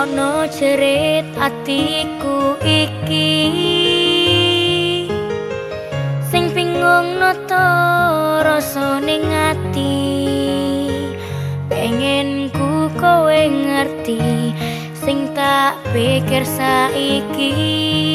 ana jerit atiku iki. Sing bingung nata rasane ati pengen ku kowe ngerti sing tak pikir saiki.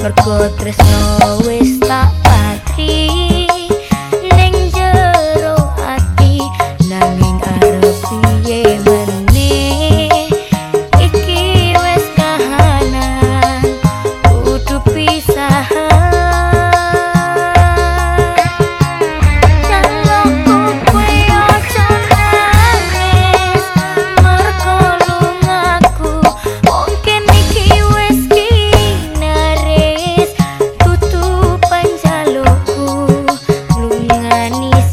Porque otra es no, wey.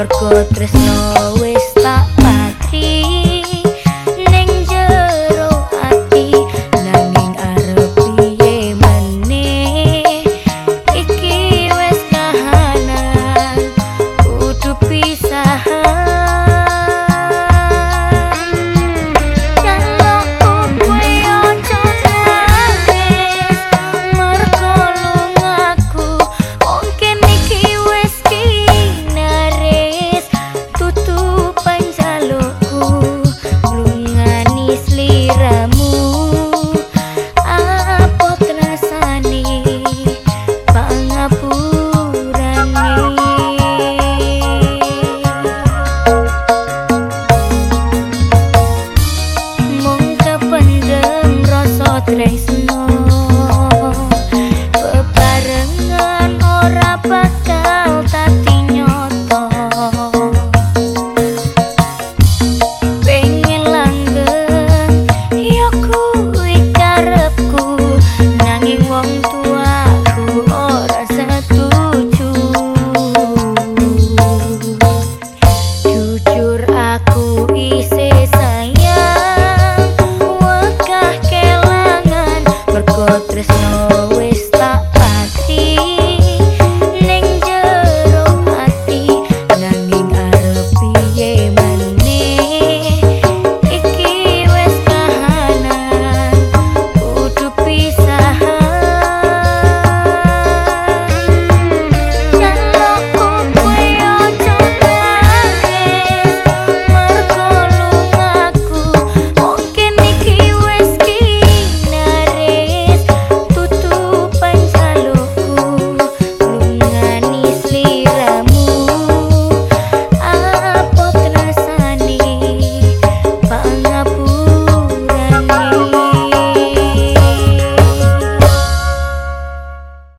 marcó tres Grace.